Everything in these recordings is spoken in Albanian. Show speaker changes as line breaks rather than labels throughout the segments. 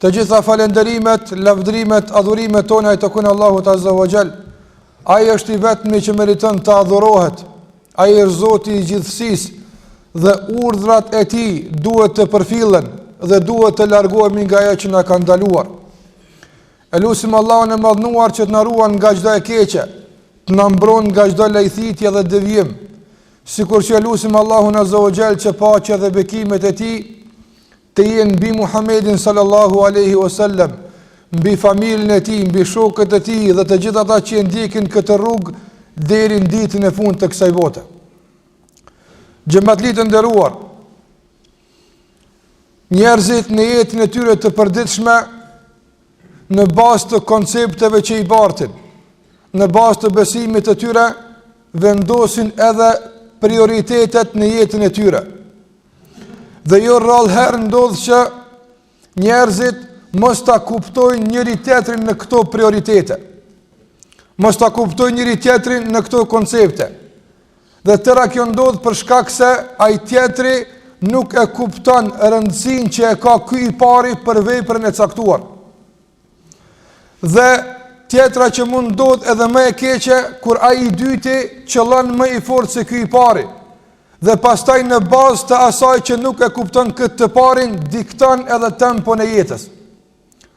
Të gjitha falënderimet, lavdërimet, adhurimet tona i takojnë Allahut azze ve xhel. Ai është i vetmi që meriton të adhurohet. Ai është zoti i gjithësisë dhe urdhrat e tij duhet të përfillen dhe duhet të largohemi nga ajo që na ka ndaluar. E lusim Allahun e madhnuar që të na ruan nga çdo e keqe, të na mbron nga çdo lajthitje dhe devijim. Sikur që e lusim Allahun azze ve xhel që paqja dhe bekimet e tij, Të jenë mbi Muhammedin sallallahu alejhi ue sellem, mbi familjen e tij, mbi shokët e tij dhe të gjithë ata që e ndjekin këtë rrugë deri në ditën e fundit të kësaj bote. Xhematli të nderuar. Njerëzit në jetën e tyre të përditshme në bazë të koncepteve që i bartin, në bazë të besimit të tyre vendosin edhe prioritetet në jetën e tyre. Dhe jo rrallë herë ndodh që njerëzit mos ta kuptojnë njëri tjetrin në këto prioritete. Mos ta kuptojnë njëri tjetrin në këto koncepte. Dhe tëra kjo ndodh për shkak se ai tjetri nuk e kupton rëndësinë që e ka ky i pari për veprën e caktuar. Dhe tjetra që mund të ndodhë edhe më e keqe, kur ai i dyti qëllon më i fortë se ky i pari, dhe pastaj në bazë të asaj që nuk e kupton këtë të parin, dikton edhe tempon e jetës.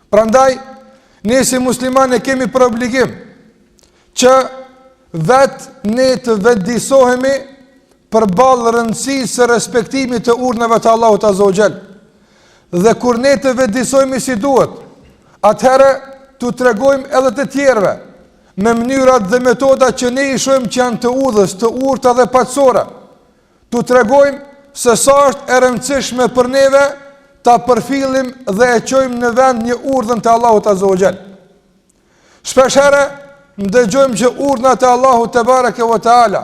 Prandaj, ne si muslimanë e kemi për obligim, që vetë ne të vetëdijsohemi përballë rëndësisë së respektimit të urdhnave të Allahut Azza wa Jall. Dhe kur ne të vetëdijsohemi si duhet, atëherë t'u tregojmë edhe të tjerëve me mënyrat dhe metodat që ne i shohim që janë të udhës, të urta dhe paqësore. T'u tregojmë se sa është e rëndësishme për neve ta përfillim dhe ta çojmë në vend një urdhën të Allahut Azza wa Jall. Shpeshherë ndëgjojmë që urdhnat e Allahut tebareke ve teala,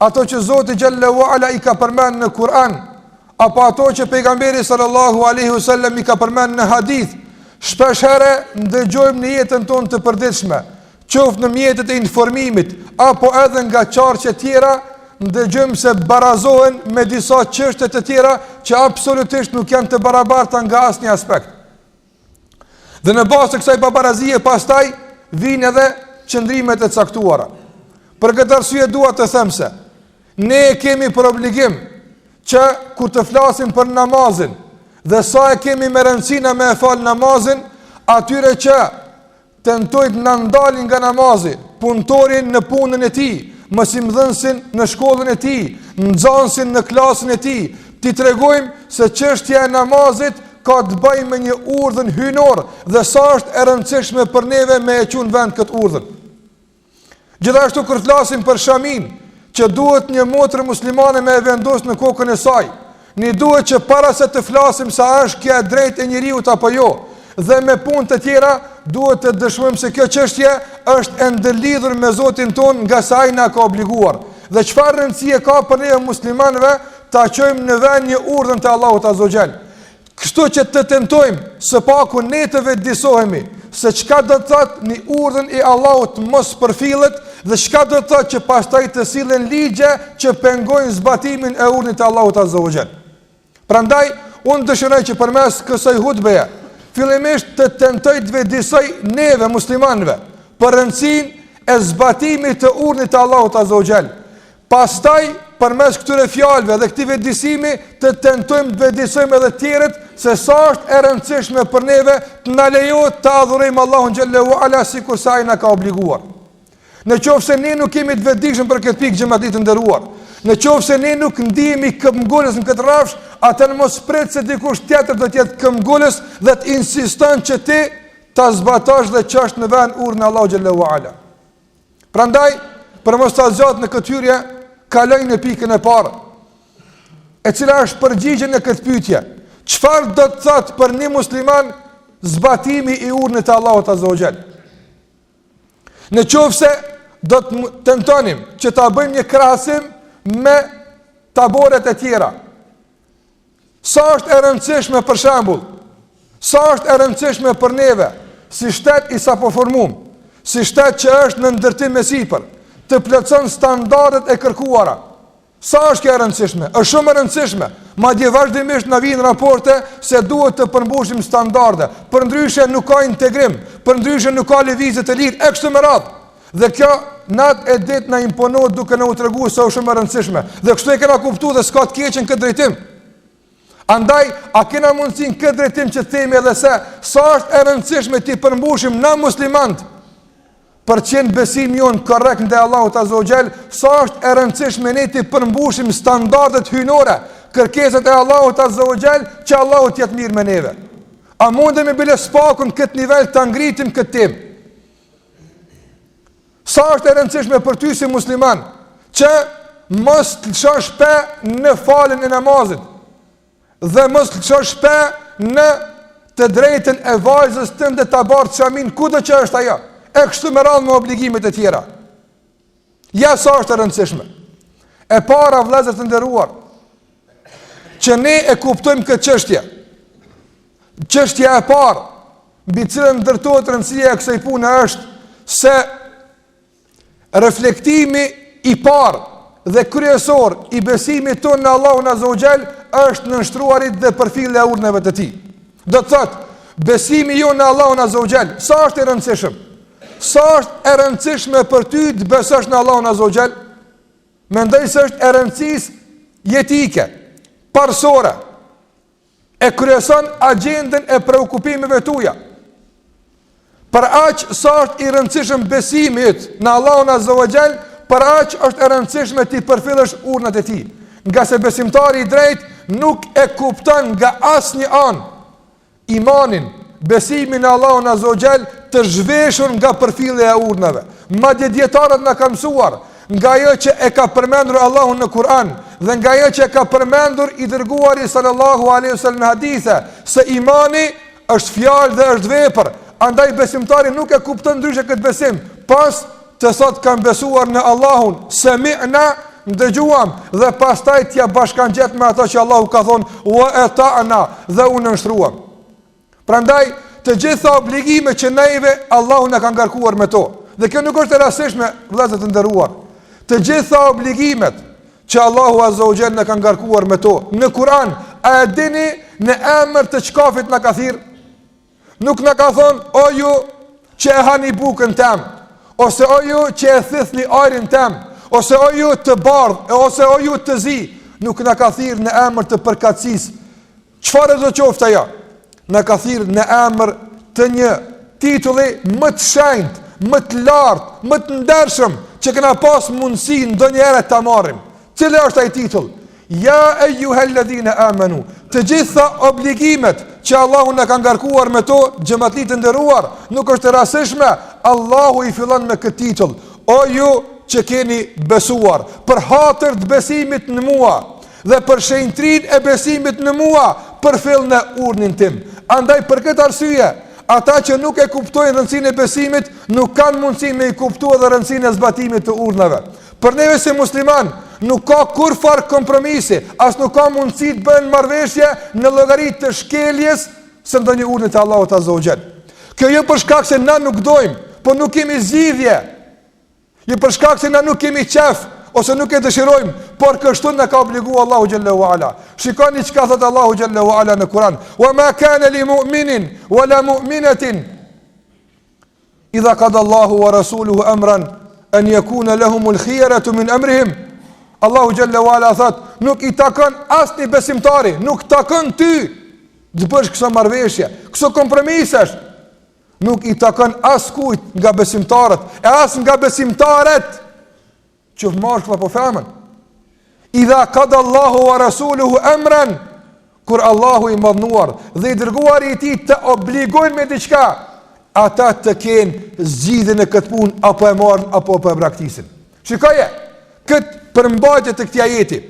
ato që Zoti Xhelle ve Ala i ka përmend në Kur'an, apo ato që pejgamberi sallallahu alejhi ue sellem i ka përmend në hadith, shpeshherë ndëgjojmë në jetën tonë të përditshme, qoftë në mjetët e informimit, apo edhe nga qarqe tjera, ndëgjojmë se barazohen me disa çështje të tjera që absolutisht nuk janë të barabarta nga asnjë aspekt. Dhe në bazë të kësaj pabarazie pastaj vijnë edhe qëndrimet e caktuara. Për këtë arsye dua të them se ne e kemi për obligim që kur të flasim për namazin dhe sa e kemi me rëndësi na me e falë namazin, atyre që tentojnë na ndalin nga namazi, punëtorin në punën e tij, mësimdhënësin në shkollën e tij, nxënësin në klasën e tij, t'i tregojmë se çështja e namazit ka të bëjë me një urdhën hyjnor dhe sa është e rëndësishme për neve me e çu në vend këtë urdhën. Gjithashtu kur flasim për shamin, që duhet një motër muslimane me e vendos në kokën e saj, ne duhet që para se të flasim sa është kjo e drejtë e njeriut apo jo, dhe me punë të tjera, duhet të dëshmojmë se kjo çështje është e ndërlidhur me Zotin tonë ngase ai na ka obliguar. Dhe çfarë rëndësie ka për ne muslimanëve ta çojmë në vend një urdhën të Allahut Azza wa Jall. Kështu që të tentojmë së paku ne të vedisohemi se çka do të thotë një urdhën i Allahut mos përfillet dhe çka do të thotë që pastaj të sillen ligje që pengojnë zbatimin e urdhit të Allahut Azza wa Jall. Prandaj unë dëshiroj që përmes kësaj hutbeje fillimisht të tentoj të vedisoj neve muslimanëve për rëndësinë e zbatimit të urdhit të Allahut Azza wa Jall Pastaj përmes këtyre fjalëve dhe këtij vedisimi të tentojmë të vedisojmë edhe të tjerët se sa është e rëndësishme për neve të na lejohet të adhurojmë Allahun Jalla wa Ala sikurse ai na ka obliguar. Në qoftë se ne nuk jemi të vedijshëm për këtë pikë xhematli të nderuar, në qoftë se ne nuk ndihemi këmbëngulës në këtë rrafsh, atëherë mos prit se dikush tjetër do të jetë këmbëngulës dhe të insiston që ti ta zbatosh dhe çosh në vend urdhën e Allahut Jalla wa Ala. Prandaj, për mos ta zgjat në këtë hyrje, kaloj në pikën e parë, e cila është përgjigje në këtë pyetje? Çfarë do të thotë për një musliman zbatimi i urnit të Allahut Azza wa Jall? Në qoftë se do të tentonim që ta bëjmë një krahasim me taborret e tjera, Sa është e rëndësishme për shembull, sa është e rëndësishme për neve si shtet i sapoformum, si shtet që është në ndërtim e sipër, të plotëson standardet e kërkuara. Sa është kjo e rëndësishme? Është shumë e rëndësishme. Madje vazhdimisht na vijnë raporte se duhet të përmbushim standarde. Përndryshe nuk ka integrim, përndryshe nuk ka lëvizje të lirë e kështu me radhë. Dhe kjo nat e dit na imponohet duke na u tregu se është shumë e rëndësishme. Dhe kështu e kena kuptu dhe s'ka të keqe n'këtë drejtim. Andaj a kena mundësi n'këtë drejtim që të themi edhe se sa është e rëndësishme t'i përmbushim na muslimanët për t'qenë besimi jonë korrekt ndaj Allahut Azza wa Jall, sa është e rëndësishme ne t'i përmbushim standardet hyjnore, kërkesat e Allahut Azza wa Jall, që Allahu të jetë mirë me neve. A mundemi bile s'paku n'këtë nivel ta ngritim këtë temë? Sa është e rëndësishme për ty si musliman që mos të lëshosh pe në faljen e namazit dhe mos të lëshosh pe në të drejtën e vajzës tënde ta bart shamin kudo që është ajo. E kështu me radhë me obligimet e tjera. Ja sa është e rëndësishme. E para vëllezër të nderuar, që ne e kuptojmë këtë çështje. Çështja e parë mbi të cilën ndërtohet rëndësia e kësaj pune është se reflektimi i parë dhe kryesor i besimit tonë në Allahun Azza wa Jall është nënshtruarit dhe përfillja e urnave të tij. Do të thotë, besimi juaj në Allahun Azza wa Jall, sa është i rëndësishëm? Sa është e rëndësishme për ty të besosh në Allahun Azza wa Jall? Mendoj se është e rëndësisë jetike, parësore, e kryeson agjendën e preokupimeve tuja. Për aq sa është i rëndësishëm besimi yt në Allahun Azza wa Jall, për aq është e rëndësishme t'i përfillësh urnat e tij, ngase besimtari i drejtë nuk e kupton nga asnjë anë imanin, besimin në Allahun Azza wa Jall të zhveshur nga përfillja e urnave. Madje dijetarët na kanë mësuar nga ajo që e ka përmendur Allahu në Kur'an dhe nga ajo që e ka përmendur i dërguari sallallahu alaihi wasallam në hadithe se imani Është fjalë dhe është vepër, andaj besimtari nuk e kupton ndryshe këtë besim, pas të thotë kam besuar në Allahun, sami'na, ndëgjuam, dhe pastaj t'ja bashkangjet me ato që Allahu ka thonë, wa ata'na, dhe u nënshtruam. Prandaj, të gjitha obligimet që neve Allahu na ka ngarkuar me to. Dhe kjo nuk është e rastishme, vëllezër të nderuar. Të gjitha obligimet që Allahu Azza wa Jalla na ka ngarkuar me to në Kur'an, a e dini në emër të çkafit na ka thirr? Nuk na ka thon o ju që e hani bukën tem, ose o ju që e thithni ajrin tem, ose o ju të bardhë, ose o ju të zi, nuk na ka thirr në emër të përkatësisë, Çfarëdo qoftë ajo, na ka thirrë në emër të një titulli më të shenjtë, më të lartë, më të ndershëm që kena pas mundësi ndonjëherë ta marrim. Cili është ai titull? Ja ejuhelladhina amanu, të gjitha obligimet që Allahu na ka ngarkuar me to, xhematli të nderuar, nuk është e rastishme, Allahu i fillon me këtë titull. O ju që keni besuar, për hatër të besimit në mua, dhe për shenjtërinë e besimit në mua, përfillne urdhnin tim. Andaj për këtë arsye, ata që nuk e kuptojnë rëndësinë e besimit, nuk kanë mundësi me i kuptu edhe rëndësinë e zbatimit të urdhnave. Për neve si musliman, nuk ka kurrfarë kompromisi, as nuk ka mundësi të bëhen marrëveshje në llogari të shkeljes së ndonjë një urdhnit të Allahut azza wa xhal. Kjo jo për shkak se na nuk dojmë, po nuk kemi zgjidhje. Jo për shkak se na nuk kemi qejf ose nuk e dëshirojmë, por kështu na ka obligu Allahu xhallahu ala. Shikoni çka thotë Allahu xhallahu ala në Kur'an: "Wa ma kana li mu'minin wa la mu'minatin idha qada Allahu wa rasuluhu amran an yakuna lahum al-khiyaratu min amrihim." Allahu xhallahu ala thotë: "Nuk i takon asni besimtari, nuk takon ty të bësh këso marrëveshje, këso kompromisesh." Nuk i takon askujt nga besimtarët, e as nga besimtaret, qoftë mashkull apo femën. Idha qada Allahu wa Rasuluhu emren, kur Allahu i madhnuar dhe i dërguari i tij të obligojnë me diçka, ata të kenë zgjidhjen në këtë punë, apo e marrin, apo po e braktisin. Shikoje, këtë përmbajtje të këtij ajeti,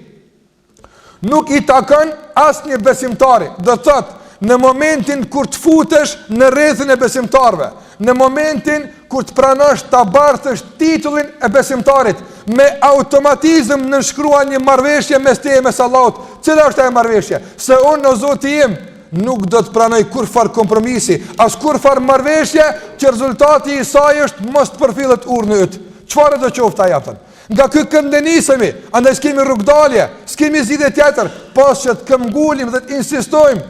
Nuk i takon asnjë besimtari, do të thotë në momentin kur të futesh në rrethin e besimtarëve, në momentin kur të pranosh ta bartësh titullin e besimtarit, me automatizëm nënshkruan një marrëveshje mes teje mes Allahut. Cila është ajo marrëveshje? Se unë o Zoti im nuk do të pranoj kurrfarë kompromisi, as kurrfarë marrëveshje që rezultati i saj është mos të përfillet urdhni yt. Çfarëdo qoftë ajo? Nga ky kënd nisemi, andaj s'kemi rrugëdalje, s'kemi zgjidhje tjetër, pos që të këmbëngulim dhe të insistojmë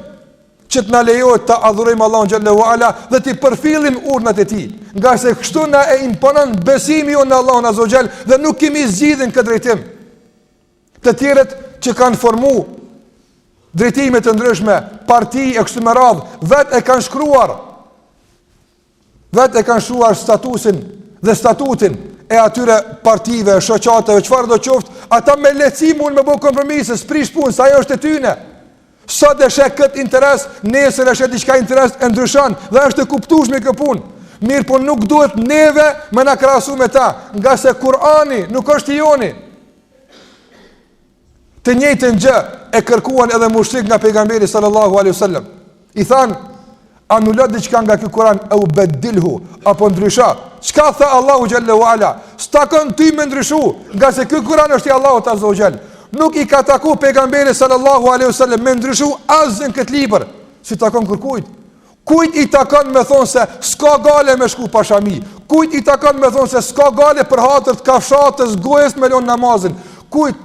që të na lejohet ta adhurojmë Allahun xhallahu ala dhe t'i përfillim urdhnat e tij, ngase kështu na e imponon besimi jonë në Allahun azza wa xhal dhe nuk kemi zgjidhje n'këtë drejtim. Të tjerët që kanë formu drejtime të ndryshme, parti e kështu me radhë, vetë e kanë shkruar Vetë e kanë shkruar statusin dhe statutin e atyre partive, shoqatave, çfarëdo qoftë, ata me lehtësi mund me bo kompromise, s'prish punë, se ajo është e tyne. Sot e sheh këtë interes, nesër e sheh diçka interes e ndryshon, dhe është e kuptushme kjo punë. Mirëpo nuk duhet neve me na krahasu me ta, ngase Kurani nuk është i joni. Të njëjtën gjë e kërkuan edhe mushrikët nga pejgamberi sallallahu alaihi wasallam. I thanë, anuloje diçka nga ky Kur'an eu beddilhu apo ndryshoje. Çka tha Allahu xhallahu ala? S'takon ty me ndryshu, ngase ky Kur'an është i Allahut azza wa xhal. Nuk i ka taku pejgamberit sallallahu alaihi wasallam me ndryshu asgjë n'këtë libër, s'i takon kërkujt. Kujt i takon me thonë se s'ka gajle me shku pa shami, kujt i takon me thonë se s'ka gajle për hatër të kafshatës gojës me lonë namazin, kujt,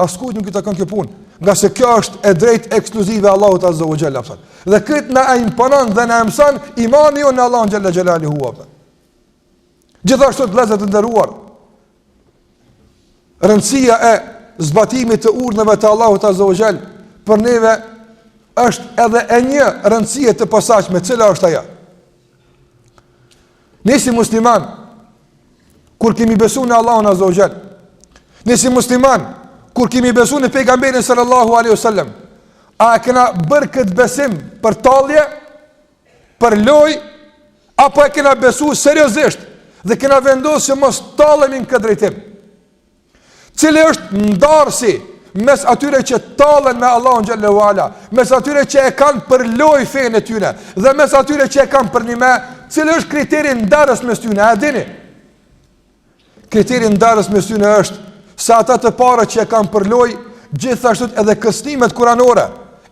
askujt nuk i takon kjo punë, ngase kjo është e drejtë ekskluzive e Allahut Azza wa Jalla, dhe këtë na e imponon dhe na e mëson imani jonë në Allahun xhel-le xhelaluhu, Gjithashtu vëllezër të nderuar, Rëndësia e zbatimit të urdhneve të Allahut Azza wa Jall për neve është edhe e një rëndësie të posaçme, cila është ajo? Ne si musliman kur kemi besu në Allahun Azza wa Jall, ne si musliman kur kemi besu në pejgamberin sallallahu alaihi wasallam, a e kena bërë këtë besim për tallje për lojë, apo e kena besu seriozisht, dhe kena vendosë që mos tallemi në këtë drejtim. Cili është ndarësi mes atyre që tallen me Allahun xhel-le ve ala, mes atyre që e kanë për lojë fenë e tyne, dhe mes atyre që e kanë përnime, cili është kriteri ndarës mes tyne, a e dini? Kriteri ndarës mes tyne është se ata të parë që e kanë për lojë, gjithashtu edhe kërcnimet kuranore,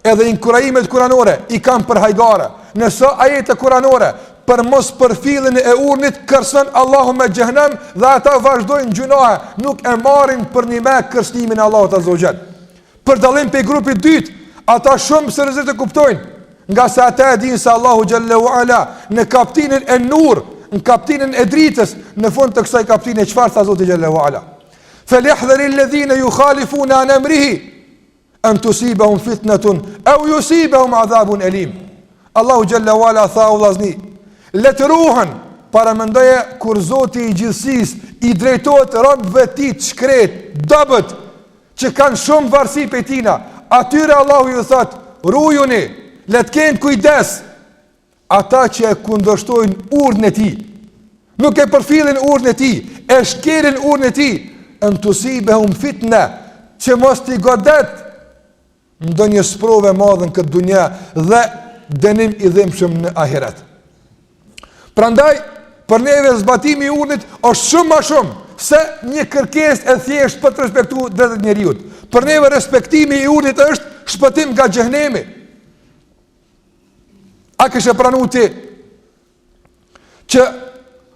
edhe inkurajimet kuranore, i kanë për hajgare. Nëse n'ajete kuranore, për mospërfilljen e urdhnit, kërcnon Allahu me xhehenem dhe ata vazhdojnë gjynahe, nuk e marrin përnime kërcnimin e Allahut Azza wa Jall. Për dallim prej grupit të dytë, ata shumë seriozisht e kuptojnë, ngase ata e dinë se Allahu xhel-le ve ala në kaptinën En-Nur, në kaptinën e dritës, në fund të kësaj kaptine çfarë tha Zoti xhel-le ve ala? Falihdhar alladhina yukhalifuna an amrihi an tusibahum fitnatun aw yusibahum adhabun alim. Allahu xhel-le ve ala tha o vllazni, le të ruhen paramendoje kur Zoti i gjithësisë i drejtohet robëve të tij të shkretë, të dobët që kanë shumë varësi prej tina, atyre Allahu ju thotë, rujuni, le të kenë kujdes, ata që e kundërshtojnë urdhnin e tij, nuk e përfillin urdhnin e tij, e shkelin urdhnin e tij, en tusibehum fitne, që mos t'i godet, ndonjë sprovë e madhe në këtë dunja dhe dënim i dhimbshëm në ahiret. Prandaj për neve zbatimi i urdhnit është shumë ma shumë se një kërkesë e thjeshtë për të respektu drejtat e njeriut. Për neve respektimi i urdhnit është shpëtim nga xhehenemi. A kishe pranu ti që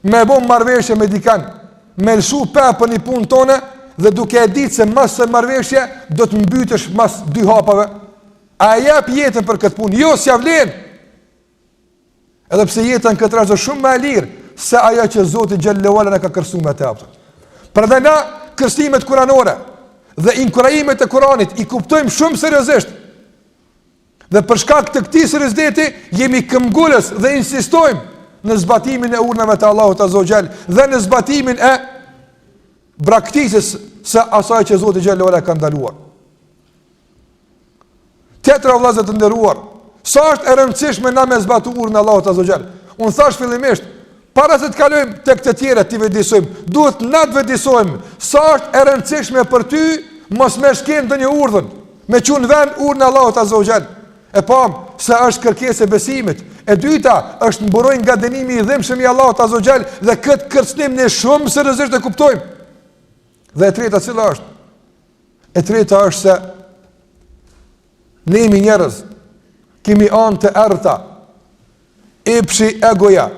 me bo marrëveshje me dikan, me lëshu pe për një punë tone, dhe duke e ditë se mas asaj marrëveshje, do të mbytesh mas dy hapave, a e jep jetën për këtë punë, jo s'ja vlen, edhe pse jeta në këtë rast është shumë ma e lirë, se ajo që Zoti xhel-le ve ala na ka kërcnu me te apëtë. Prandaj na, kërcnimet kuranore, dhe inkurajimet e kuranit, i kuptojmë shumë seriozisht, Dhe për shkak të këtij serioziteti jemi këmbgulës dhe insistojmë në zbatimin e urdhnave të Allahut Azza wa Jall dhe në zbatimin e braktisjes së asaj që Zoti xhalla wa ala e ka ndaluar. Tjetra vëllazë të nderuar, sa është e rëndësishme na me zbatu urdhnin e Allahut Azza wa Jall. Un thash fillimisht Para se të kalojmë tek të tjerët t'i vetëdijesojmë, duhet na të vetëdijesojmë sa është e rëndësishme për ty mos me shkel ndonjë urdhën, me çu n'vend urdhnin e Allahut azza wa jall. E pamë se është kërkesë e besimit. E dyta është mburojë nga dënimi i dhimbshëm i Allahut azza wa jall dhe kët kërcënim ne shumë seriozisht e kuptojmë. Dhe e treta cila është? E treta është se Ne jemi njerëz, kemi anë të errëta. Epshi egoja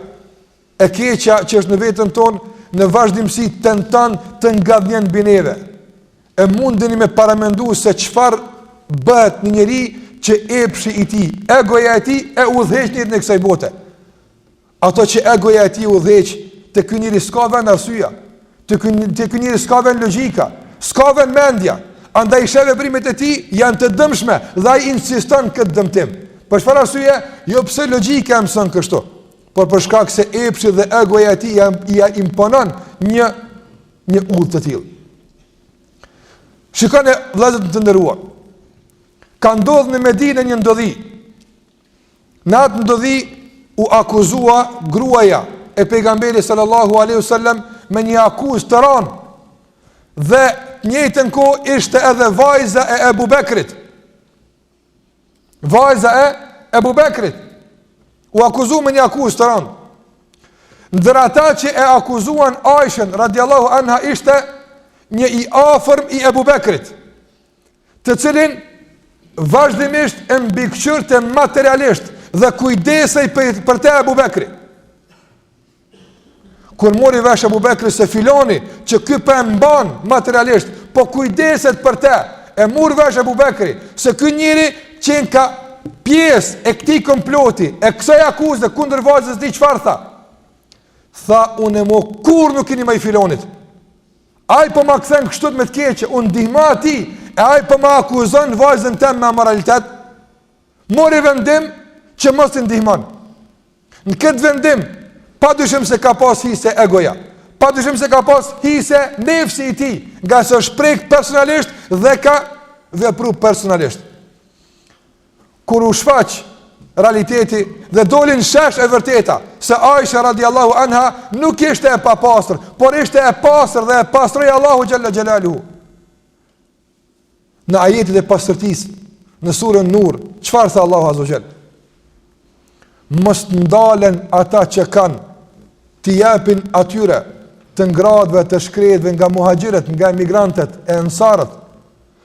e keqja që është në veten tonë në vazhdimësi tenton të ngadhnjen mbi neve. E mundeni me paramendu se çfarë bëhet një njeri që epshi i tij, egoja e tij e udhëheq në kësaj bote. Ato që egoja e tij e udhëheq, te ky njeri s'ka vend arsyeja, te ky njeri s'ka vend logjika, s'ka vend mendja. Andaj sheh veprimet e tij janë të dëmshme dhe ai insiston këtë dëmtim. Për çfarë arsyeje? Jo pse logjika e mëson kështu, por për shkak se epshi dhe egoja e tij ja, ja imponon një një udhë të tillë. Shikoni vëllezër të nderuar. Ka ndodhur në Medinë një ndodhi Në atë ndodhi u akuzua gruaja e pejgamberit sallallahu alaihi wasallam me një akuzë të rëndë. Dhe të njëjtën kohë ishte edhe vajza e Abu Bekrit. Vajza e Ebu Bekrit u akuzu me një akuzë të rëndë. Ndër ata që e akuzuan Aishën radiallahu anha ishte një i afërm i Ebu Bekrit. të cilin vazhdimisht e mbikëqyrte materialisht dhe kujdesej për te Abu Bekri. Kur mori vesh Abu Bekri se filoni që ky po e mban materialisht, po kujdeset për te, e murr vesh Abu Bekri se ky njeri qenka pjesë e këtij komploti, e kësaj akuze kundër vajzës tij çfarë tha. Tha, unë e mo kurrë nuk i ndihmoj filonit. Ai po ma kthen kështu me të keqe, unë ndihma atij, e ai po ma akuzon vajzën tem me amoralitet? Mori vendim që mos t'i ndihmon. Në këtë vendim, pa dyshim se ka pas hise egoja, pa dyshim se ka pas hise nefsi i tij, ngase është prek personalisht dhe ka vepru personalisht. kur u shfaq realiteti dhe doli në shesh e vërteta se Aisha radiallahu anha nuk ishte e papastër, por ishte e pastër dhe e pastroi Allahu xhalla xhelalu. në ajetet e pastërtisë në surën Nur, çfarë tha Allahu azza wa xhel? Mos t'ndalen ata që kanë t'i japin atyre të ngratëve të shkretëve nga muhaxhirët, nga emigrantët e ensarët,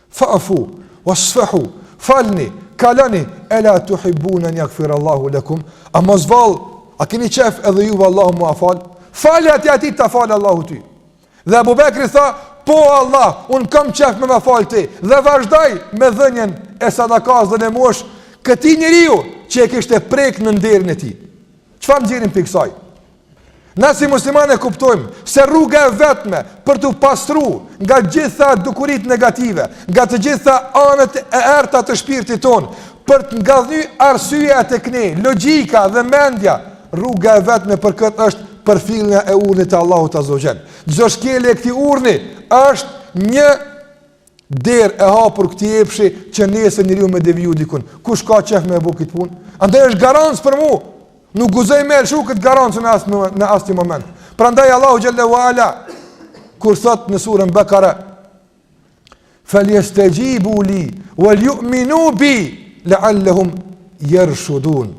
Fa'fu, wasfahu, Falni, kaloni, ela tuhibbun an yaghfira Allahu lakum, A mos vallë, a keni qejf edhe juve Allahu me ua fal? Fal atij atij ta fal Allahu ty. Dhe Abu Bekri tha, po Allah, un kam qejf me ma fal ti dhe vazhdoi me dhënien e sadakas dhe lemosh këtij njeriu që e kishte prek në nderin e tij. Çfarë nxjerrim prej kësaj? Na si muslimanë e kuptojmë se rruga e vetme për t'u pastru nga gjitha dukuritë negative, nga të gjitha anët e errta të shpirtit tonë, për të ngadhny arsyeja tek ne, logjika dhe mendja, rruga e vetme për këtë është përfillja e urdhnit të Allahut azza wa xhel. Çdo shkelje e këtij urdhni është një derë e hapur këtij epshi që nesër njeriu me deviju dikun. Kush ka qef me e bo këtë punë? Andaj është garancë për mu. Nuk guxoj me lëshu këtë garancë në asë, në asnjë moment. Prandaj Allahu xhelle wa ala, kur thotë në surën Bekara, Feljestexhibu li, wal ju'minu bi, le'allehum jershudun.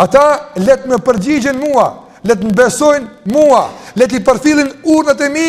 Ata le t'më përgjigjen mua, le t'më besojnë mua, le t'i përfillin urdhnat e mi,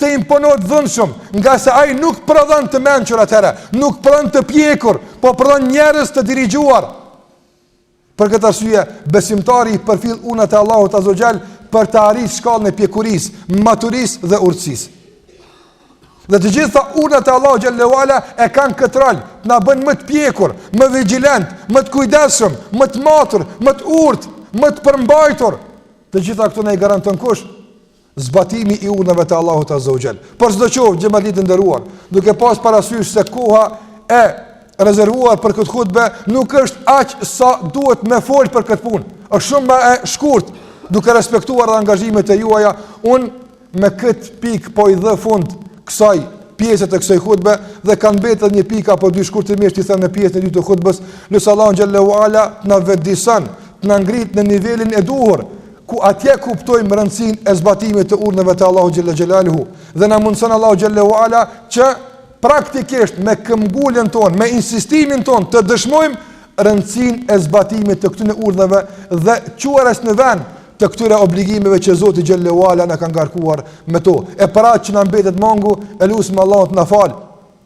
të imponohet dhunshëm, ngase ai nuk prodhon të mençur atëherë, nuk prodhon të pjekur, po prodhon njerëz të dirigjuar. Për këtë arsye, besimtari i përfill urdhnat e Allahut Azza wa Jall për të arritur shkallën e pjekurisë, maturisë dhe urtësisë. Dhe të gjitha urdhnat e Allahut Xhalla wa Ala e kanë këtë rol, të na bëjnë më të pjekur, më vigjilent, më të kujdesshëm, më të matur, më të urtë, më të përmbajtur. Të gjitha këto na i garanton kush? zbatimi i urdhnave të Allahut azza wa jall. Por sido qoftë, xhematlinj të nderuar, duke pas parasysh se koha e rezervuar për këtë hutbe nuk është aq sa duhet me fol për këtë punë. Është shumë e shkurt, duke respektuar dhe angazhimet e juaja, un me këtë pikë po i jap fund kësaj pjese të kësaj hutbe dhe kanë mbet edhe një pikë apo dy shkurtimisht i them në pjesën e dytë të hutbes, lus Allahun xhalla wa ala të na vetëdijeson, të na ngrit në nivelin e duhur ku atje kuptojmë rëndësinë e zbatimit të urdhnave të Allahut xhelle xhelaluhu, dhe na mundëson Allahu xhelle wa ala, që praktikisht me këmbënguljen tonë, me insistimin tonë, të dëshmojmë rëndësinë e zbatimit të këtyne urdhnave, dhe çuarjes në vend të këtyre obligimeve që Zoti xhelle wa ala na ka ngarkuar me to. E për atë që na mbetet mangu, e lusim Allahun të na falë,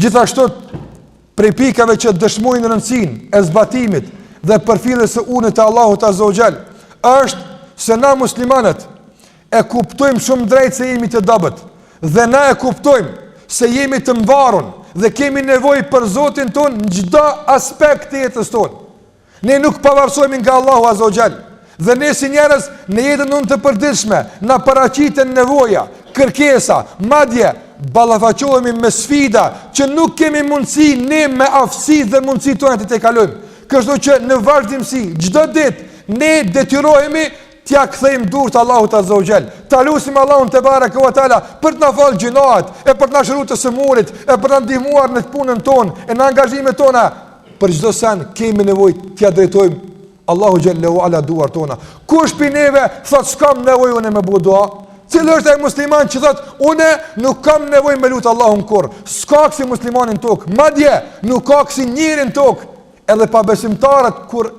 Gjithashtu prej pikave që dëshmojnë rëndësinë e zbatimit dhe përfilljes së sunetit të Allahut Azza wa Jall është se na muslimanët e kuptojmë shumë drejt se jemi të dobët dhe na e kuptojmë se jemi të mvarun dhe kemi nevojë për Zotin tonë në çdo aspekt të jetës tonë. Ne nuk pavarësohemi nga Allahu Azza wa Jall. Dhe ne si njerëz në jetën tonë të përditshme na paraqiten nevoja, kërkesa, madje ballafaqohemi me sfida që nuk kemi mundësi ne me aftësitë dhe mundësitë tona t'i tejkalojmë. Kështu që në vazhdimësi çdo ditë ne detyrohemi t'ia kthejmë duart Allahut Azza wa Jall. Ta lusim Allahun tebareke ve teala për të na fal gjynahet, e për të na shëru të sëmurit, e për të na ndihmuar në punën tonë, e në angazhimet tona Për çdo send kemi nevojë t'ia drejtojmë Allahut xhelle ve ala duart tona. Kush pi neve thot s'kam nevojë unë me bo dua? Cili është ai musliman që thot unë nuk kam nevojë me lut Allahun kurr? S'ka kësi muslimani n'tokë. Madje nuk ka kësi njeri n'tokë. Edhe pabesimtarët kur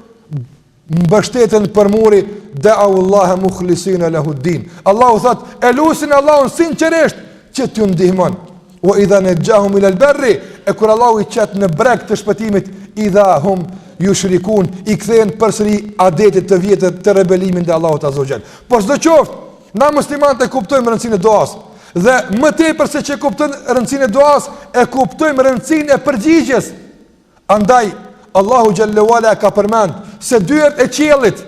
mbështeten për muri da'u Allahe mukhlisina lahuddin. Allahu thot, e lusin Allahun sinqerisht që t'ju ndihmon. Ue idha nexhahum ilal berri, e kur Allahu i qet në breg të shpëtimit, idha hum jushrikun, i kthehen përsëri adetit të vjetër të rebelimit ndaj Allahut azza wa jall. Po sido qoftë, na muslimanët e kuptojmë rëndësinë e duas, dhe më tepër se që e kuptojmë rëndësinë e duas, e kuptojmë rëndësinë e përgjigjes, Andaj, Allahu xhelle ve ala e ka përmend se dyert e qiellit,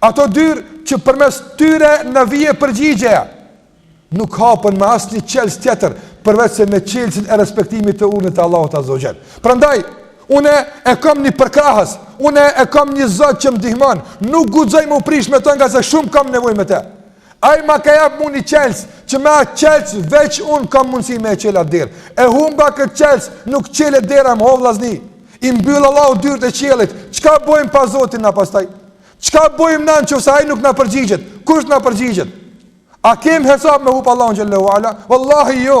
ato dyer që përmes tyre na vjen përgjigjja, nuk hapen me asnjë çelës tjetër, përveç se me çelësin e respektimit të urdhnit të Allahut azza wa jall. Prandaj, unë e kam një përkrahës, unë e kam një Zot që më ndihmon, nuk guxoj m'u prish me të ngase shumë kam nevojë me të. Ai m'ka jap mu një çelës, që me atë çelës veç unë kam mundësi me e çel atë derë. E humba këtë çelës, nuk çelet dera mo vllazni. I mbyll Allahu dyrt e qiellit, çka bojmë pa Zotin na pastaj? Çka bojmë na në qoftë se ai nuk na përgjigjet? Kush na përgjigjet? A kemi hesab me hupë Allahun xhelle ve ala? Wallahi jo!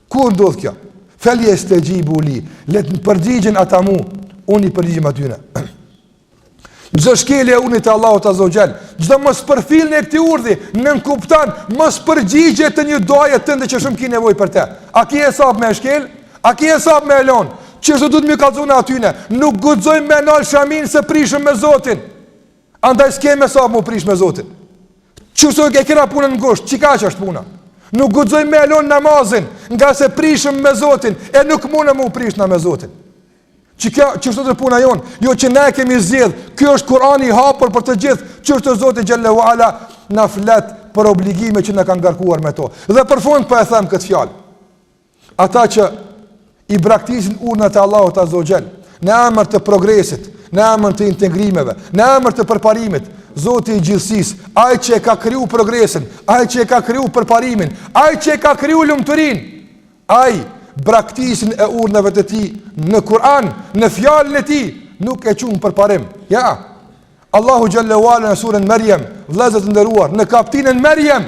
Kur ndodh kjo? Fel jestexhibu li, le t'm përgjigjen ata mu, unë i përgjigjem atyne. Çdo shkelje e urdhnit të Allahut azza wa jall, çdo mospërfillje e këtij urdhni nënkupton mospërgjigje të një duaje tënde që shumë ki nevojë për te. A ki hesab me e shkel? A ki hesab me e lon? Qështu duhet me ju kallzu na atyne? Nuk guxoj me e hjek shaminë se prishem me Zotin. Andaj s'kemi hesap m'u prish me Zotin. Qështu e kena punën ngusht, qikaq është puna? Nuk guxoj me e lon namazin, ngase prishem me Zotin, e nuk muna m'u prish na me Zotin. Qikjo, qështu o puna jonë, jo që na e kemi zgjedh, ky është Kurani i hapur për të gjithë, qështu Zoti xhelle ve ala na flet për obligime që na ka ngarkuar me to. Dhe për fund po e them këtë fjalë. Ata që i braktisin urnat e Allahut Azza wa Jall, në emër të progresit, në emër të integrimeve, në emër të përparimit, Zoti i gjithësisë, ai që e ka kriju progresin, ai që e ka kriju përparimin, ai që e ka kriju lumturinë, ai braktisjen e urnave të tij në Kur'an, në fjalën e tij, nuk e qun përparim. Ja. Allahu xhallahu ala në suren Merjem, vëllezër të nderuar, në kaptinën Merjem,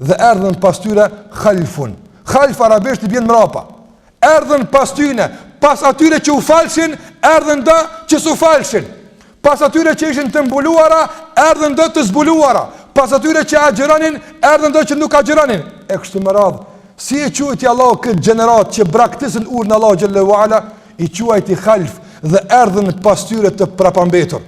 Dhe erdhën pas tyre halfun. Half arabisht i bjen mrapa. Erdhën pas tyne, pas atyre që u falshin, erdhën do që s'u falshin. Pas atyre që ishin të mbuluara, erdhën do të zbuluara. Pas atyre që agjëronin, erdhën do që nuk agjëronin. E kështu me radhë. Si e quajti Allahu këtë gjeneratë që braktisën urnin e Allahut xhallahu ala, i quajti half dhe erdhën pas tyre të prapambetur.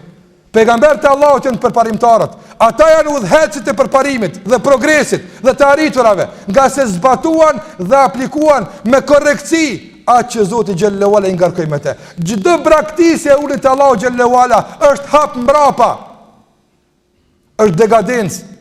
Pejgamberët e Allahut janë përparimtarët. Ata janë udhëheqësit e përparimit dhe progresit dhe të arriturave, ngase zbatuan dhe aplikuan me korrektësi atë që Zoti xhallahu ala i ngarkoi me të. Çdo braktisje e urnit të Allahut xhallahu ala është hap mbrapa. është dekadencë,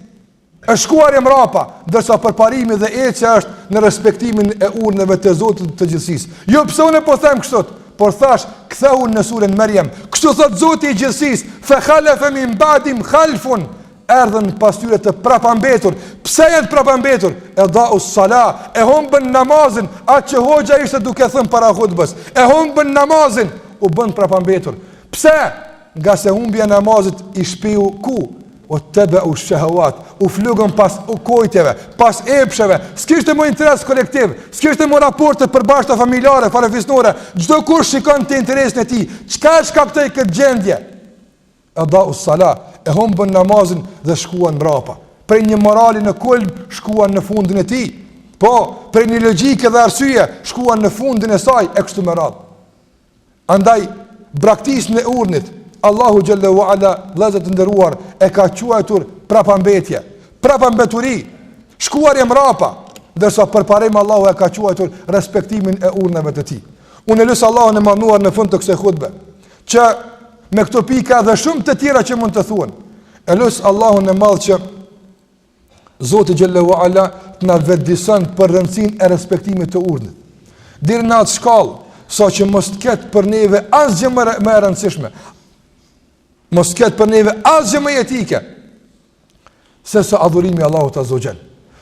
është shkuarje mrapa, ndërsa përparimi dhe ecja është në respektimin e urnave të Zotit të gjithësisë. Jo pse unë e po them kështu, por thashë, kthehu në suren Merjem, kështu thotë Zoti i gjithësisë, fe halefe min badihim halfun, erdhën pas tyre të prapambetur, pse janë të prapambetur, edau salah, e humbën namazin, atë që hoxha ishte duke thënë para hutbes, e humbën namazin, u bënë prapambetur, pëse, Ngase humbja e namazit i shpiu ku? Uettebeu shehevat, u fllugën pas kojtjeve, pas epsheve, s'kishte më interes kolektiv, s'kishte më raporte të përbashkëta familjare, farefisnore, çdokush shikonte interesin e tij, çka e shkaktoi këtë gjendje? Edau salah, e humbën namazin dhe shkuan mrapa, prej një morali në kulm, shkuan në fundin e tij, po, prej një logjike dhe arsye, shkuan në fundin e saj, e kështu me radhë. Andaj, braktisjen e urnit, Allahu xhallahu ala, vëllezër të nderuar, e ka quajtur prapambetje, prapambeturi, shkuarje mbrapa, ndërsa përparim Allahu e ka quajtur respektimin e urnave të tij. Unë e lus Allahun e madhnuar në fund të kësaj hutbe, që me këto pika dhe shumë të tjera që mund të thuhen. E lus Allahun e madh që Zoti xhallahu ala të na vetëdison për rëndësinë e respektimit të urnit. Deri në atë shkallë, sa që mos të ketë për neve asgjë më e rëndësishme. Mos të ketë për neve asgjë më jetike. Sesa adhurimi i Allahut Azza wa Jall.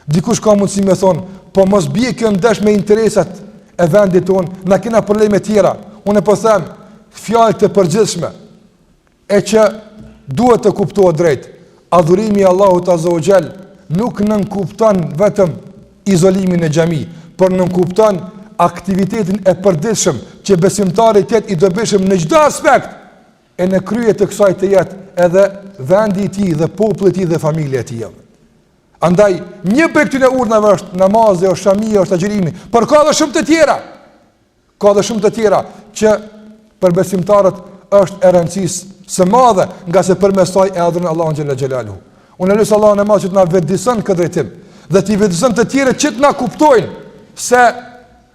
Dikush ka mundësi me thonë, po mos bie kjo ndesh me interesat e vendit tonë, na kena probleme tjera. Unë e po them fjalë të përgjithshme. E që duhet të kuptohet drejt, adhurimi i Allahut Azza wa Jall nuk nënkupton vetëm izolimin në xhami, por nënkupton aktivitetin e përditshëm që besimtari të jetë i dobishëm në çdo aspekt e në krye të kësaj të jetë edhe vendi i tij dhe populli i tij dhe familja e tij. Andaj një prej këtyre urdhrave është namazi, është xhamia, është agjërimi, por ka edhe shumë të tjera. Ka dhe shumë të tjera që për besimtarët është e rëndësisë së madhe ngase përmes saj e adhuron Allahun Xhele Xhelaluhu. Unë e lus Allahun e madh që të na vetëdijeson në këtë drejtim dhe t'i vetëdijeson të tjerët që të na kuptojnë se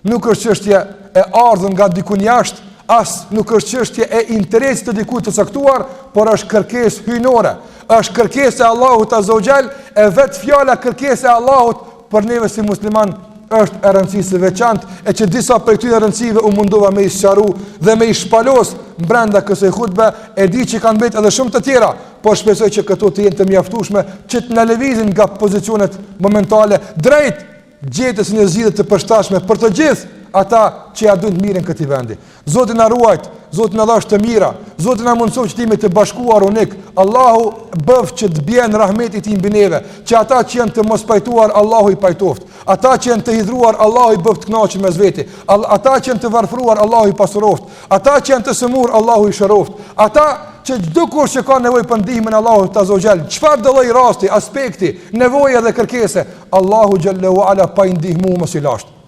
nuk është çështje e ardhur nga dikun jashtë, as nuk është çështje e interesit të dikujt të caktuar, por është kërkesë hyjnore. Është kërkesë e Allahut Azza wa Jall, e vetë fjala kërkesë e Allahut për neve si muslimanë është e rëndësisë së veçantë e që disa prej këtyre rëndësive u mundova me i sqaru dhe me i shpalos mbrenda kësaj hutbe e di që kanë mbet edhe shumë të tjera por shpresoj që këto të jenë të mjaftushme që të na lëvizin nga pozicionet momentale drejt gjetjes së një zgjidhje të përshtatshme për të gjithë ata që ia dojnë të mirën këtij vendi Zoti na ruajtë, Zoti na dhashtë të mira, Zoti na mundësoftë që të jemi të bashkuar unikë, Allahu bëftë që të bjenë rahmeti i tij mbi neve, që ata që janë të mospajtuar, Allahu i pajtoftë, ata që janë të hidhëruar, Allahu i bëftë të kënaqen mes veti, ata që janë të varfëruar, Allahu i pasuroftë, ata që janë të sëmurë, Allahu i shëroftë, ata që çdokush që ka nevojë për ndihmën e Allahut Azza wa Jall, çfarëdolloj rasti, aspekti, nevoje dhe kërkese, Allahu Xhele ue ala pa i ndihmu mos i lashtë.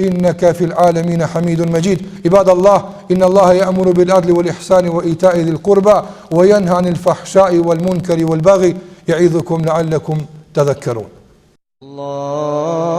إنك في العالمين حميد مجيد عباد الله إن الله يأمر بالعدل والإحسان وإيتاء ذي القربى وينهى عن الفحشاء والمنكر والبغي يعظكم لعلكم تذكرون
الله